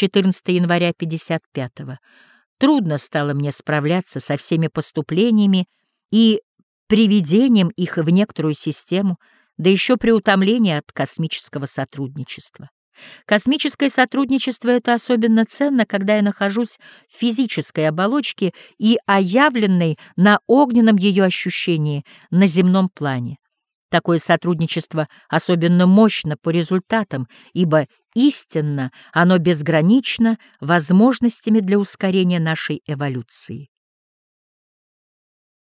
14 января 55-го. Трудно стало мне справляться со всеми поступлениями и приведением их в некоторую систему, да еще при утомлении от космического сотрудничества. Космическое сотрудничество — это особенно ценно, когда я нахожусь в физической оболочке и оявленной на огненном ее ощущении на земном плане. Такое сотрудничество особенно мощно по результатам, ибо истинно оно безгранично возможностями для ускорения нашей эволюции.